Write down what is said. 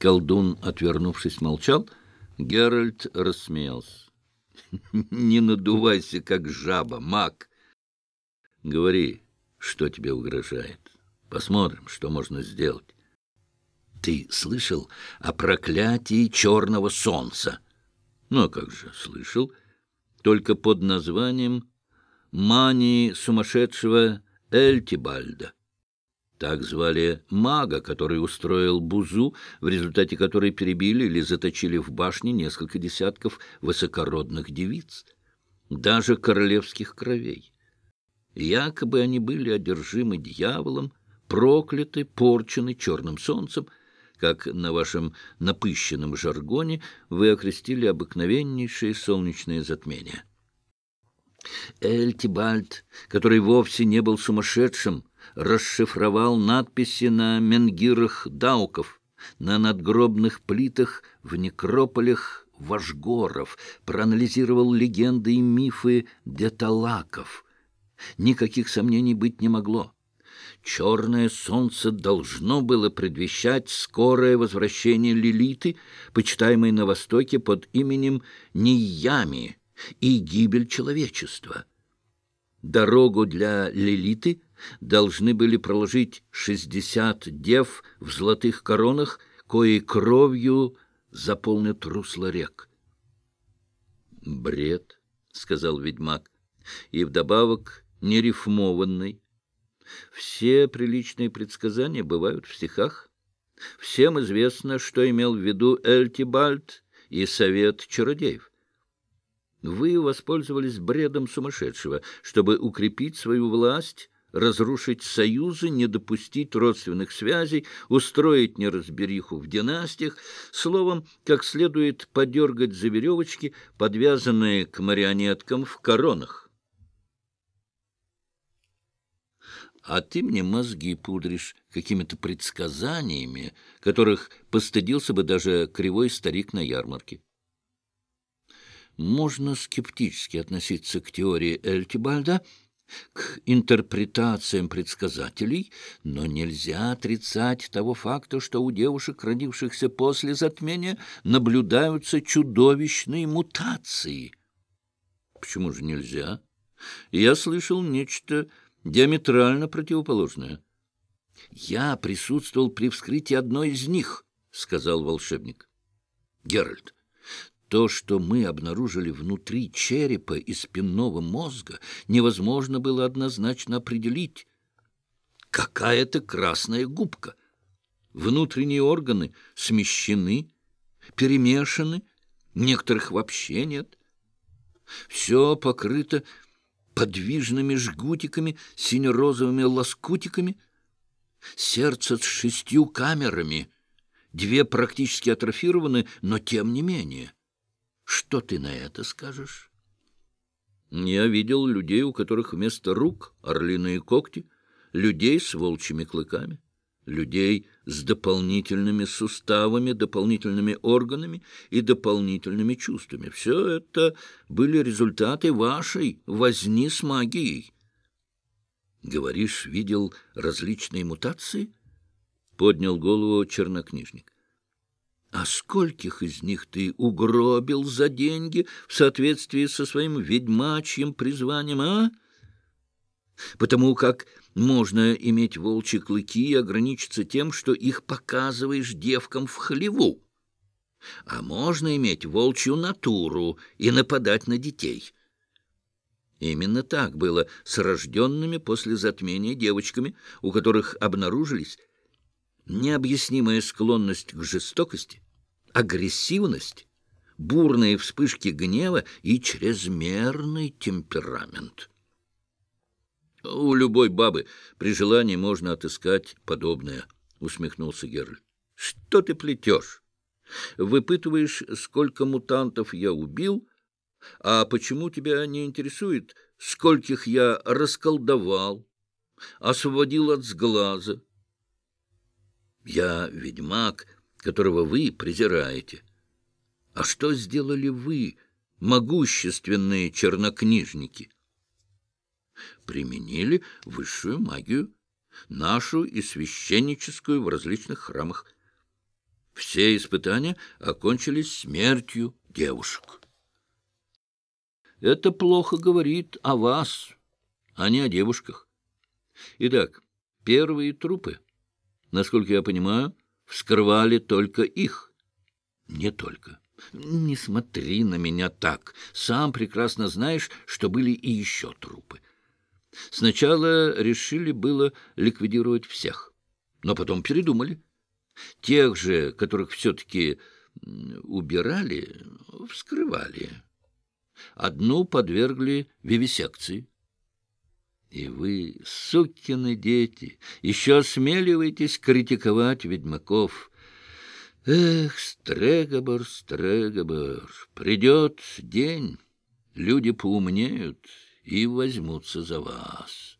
Колдун, отвернувшись, молчал. Геральт рассмеялся. — Не надувайся, как жаба, маг. Говори, что тебе угрожает. Посмотрим, что можно сделать. Ты слышал о проклятии черного солнца? Ну, а как же, слышал. Только под названием «Мании сумасшедшего Эльтибальда». Так звали мага, который устроил бузу, в результате которой перебили или заточили в башне несколько десятков высокородных девиц, даже королевских кровей. Якобы они были одержимы дьяволом, прокляты, порчены черным солнцем, как на вашем напыщенном жаргоне вы окрестили обыкновеннейшее солнечное затмение. Эльтибальд, который вовсе не был сумасшедшим, расшифровал надписи на менгирах дауков, на надгробных плитах в некрополях Вашгоров, проанализировал легенды и мифы деталаков. Никаких сомнений быть не могло. Черное солнце должно было предвещать скорое возвращение Лилиты, почитаемой на Востоке под именем Ниями, и гибель человечества. Дорогу для Лилиты должны были проложить шестьдесят дев в золотых коронах, кои кровью заполнят русло рек. «Бред», — сказал ведьмак, — «и вдобавок нерифмованный. Все приличные предсказания бывают в стихах. Всем известно, что имел в виду Эльтибальд и совет чародеев. Вы воспользовались бредом сумасшедшего, чтобы укрепить свою власть, разрушить союзы, не допустить родственных связей, устроить неразбериху в династиях, словом, как следует подергать за веревочки, подвязанные к марионеткам в коронах. А ты мне мозги пудришь какими-то предсказаниями, которых постыдился бы даже кривой старик на ярмарке. Можно скептически относиться к теории Эльтибальда, к интерпретациям предсказателей, но нельзя отрицать того факта, что у девушек, родившихся после затмения, наблюдаются чудовищные мутации. Почему же нельзя? Я слышал нечто диаметрально противоположное. Я присутствовал при вскрытии одной из них, — сказал волшебник. Геральт, то, что мы обнаружили внутри черепа и спинного мозга, невозможно было однозначно определить. Какая-то красная губка. Внутренние органы смещены, перемешаны, некоторых вообще нет. Все покрыто подвижными жгутиками, сине-розовыми лоскутиками, сердце с шестью камерами, две практически атрофированы, но тем не менее — что ты на это скажешь? Я видел людей, у которых вместо рук орлиные когти, людей с волчьими клыками, людей с дополнительными суставами, дополнительными органами и дополнительными чувствами. Все это были результаты вашей возни с магией. Говоришь, видел различные мутации? Поднял голову чернокнижник. А скольких из них ты угробил за деньги в соответствии со своим ведьмачьим призванием, а? Потому как можно иметь волчьи клыки и ограничиться тем, что их показываешь девкам в хлеву. А можно иметь волчью натуру и нападать на детей. Именно так было с рожденными после затмения девочками, у которых обнаружились необъяснимая склонность к жестокости, агрессивность, бурные вспышки гнева и чрезмерный темперамент. — У любой бабы при желании можно отыскать подобное, — усмехнулся Геральт. — Что ты плетешь? Выпытываешь, сколько мутантов я убил, а почему тебя не интересует, скольких я расколдовал, освободил от сглаза? Я ведьмак, которого вы презираете. А что сделали вы, могущественные чернокнижники? Применили высшую магию, нашу и священническую в различных храмах. Все испытания окончились смертью девушек. Это плохо говорит о вас, а не о девушках. Итак, первые трупы, насколько я понимаю, вскрывали только их. Не только. Не смотри на меня так. Сам прекрасно знаешь, что были и еще трупы. Сначала решили было ликвидировать всех, но потом передумали. Тех же, которых все-таки убирали, вскрывали. Одну подвергли вивисекции. И вы, сукины дети, еще осмеливаетесь критиковать ведьмаков. Эх, Стрегобор, Стрегобор, придет день, люди поумнеют и возьмутся за вас.